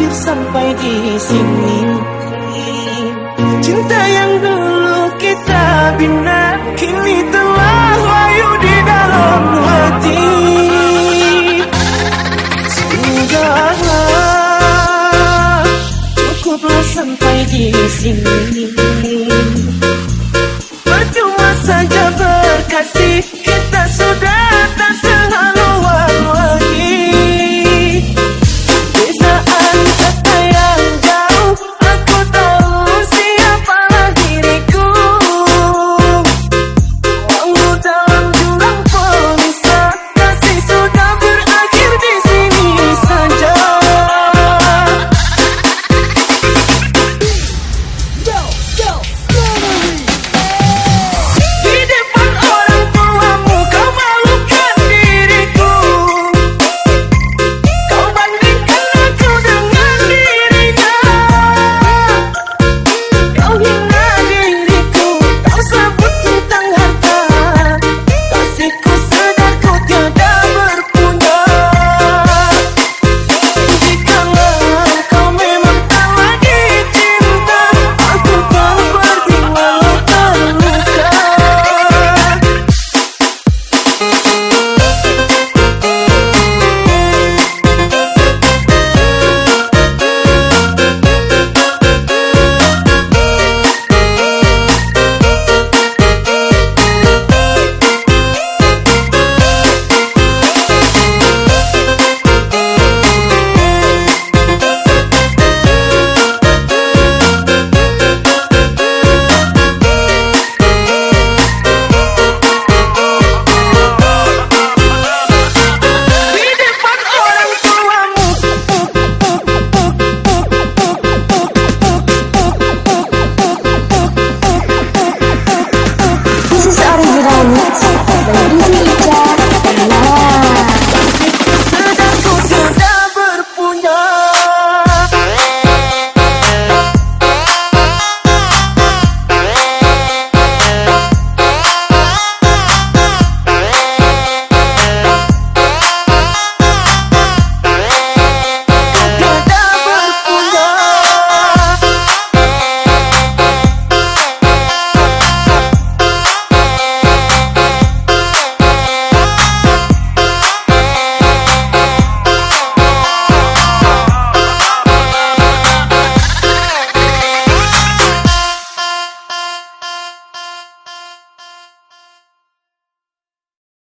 berakhir sampai di sini. Cinta yang dulu kita bina Kini telah layu di dalam hati. Sudahlah Cukuplah sampai di sini. Percuma saja berkasih